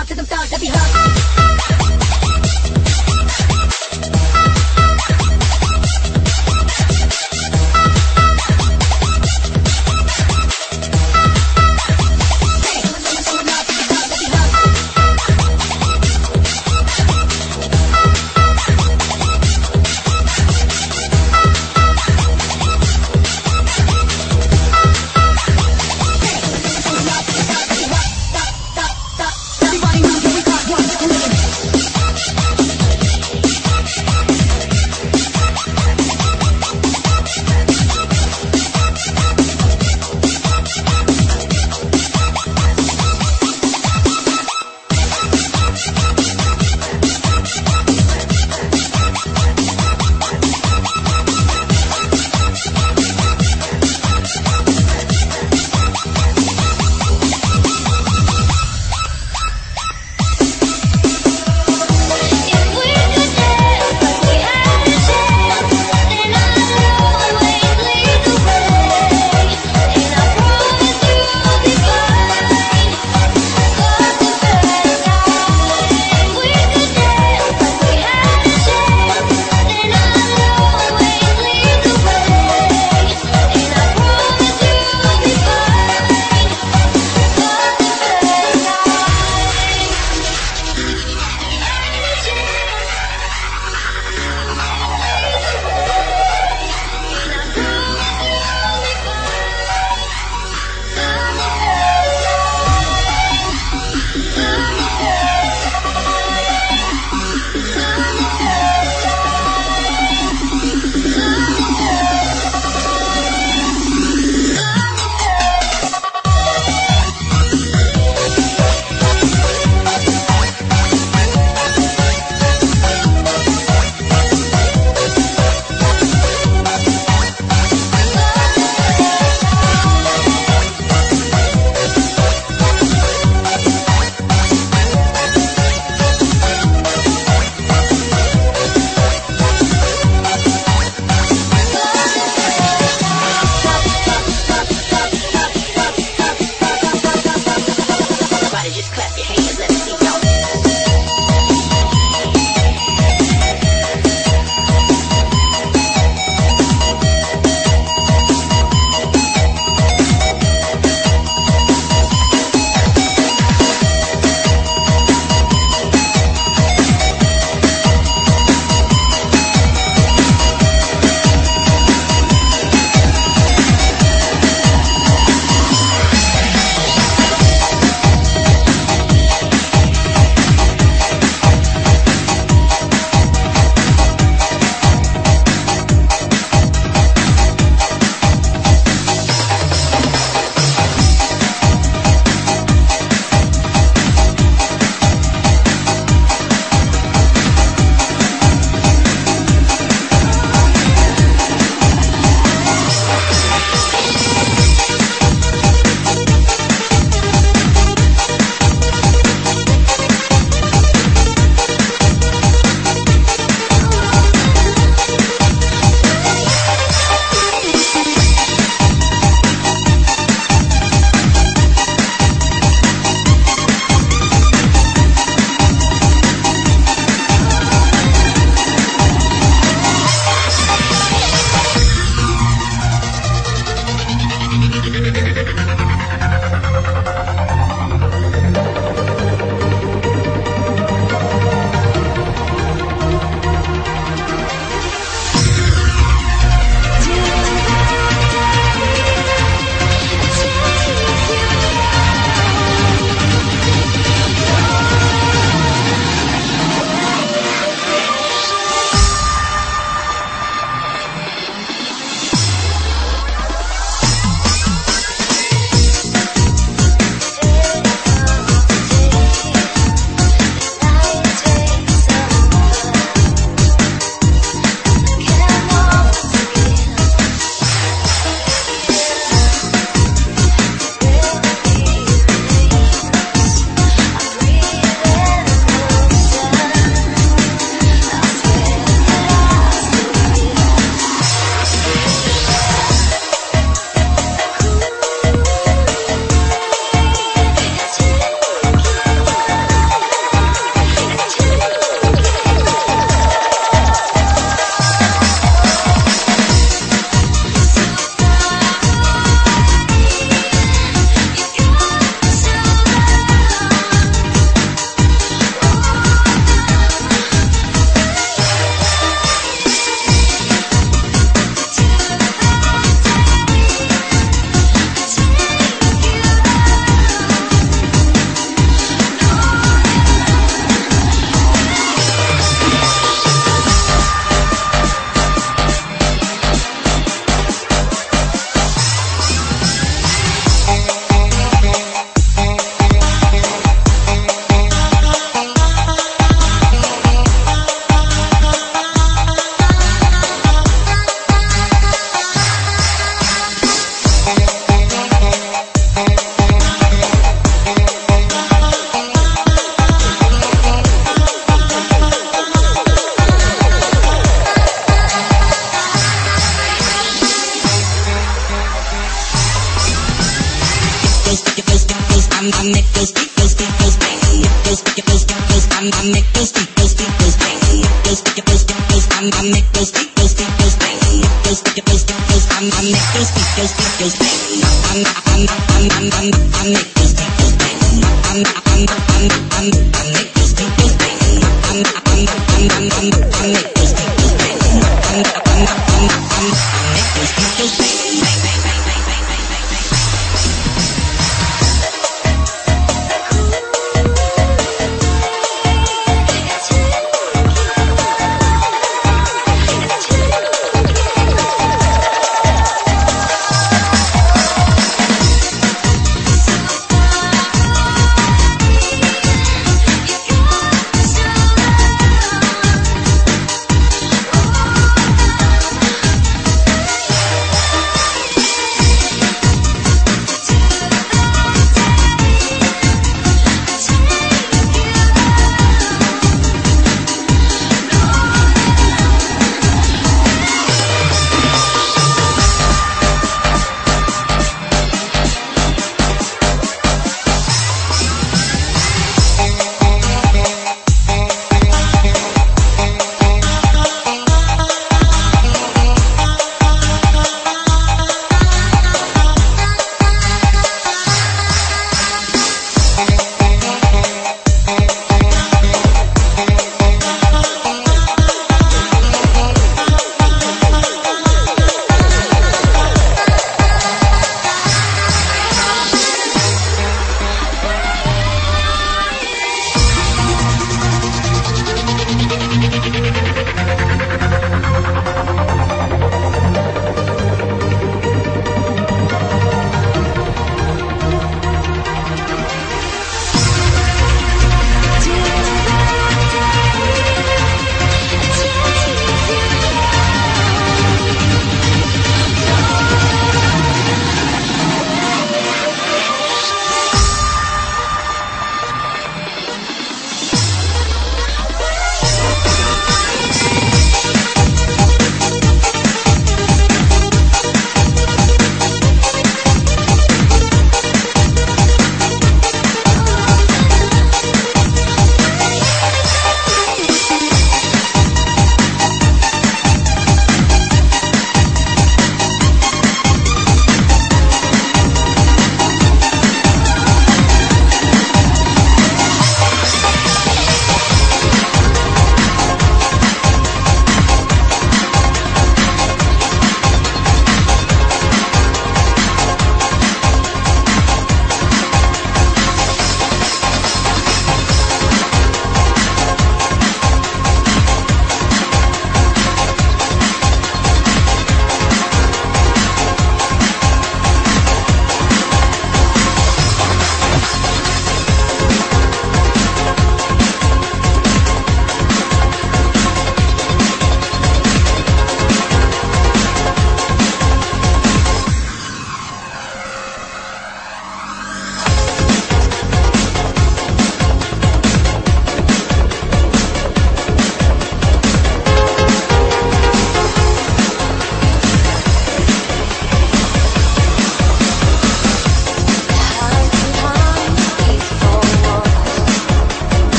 off to be hot.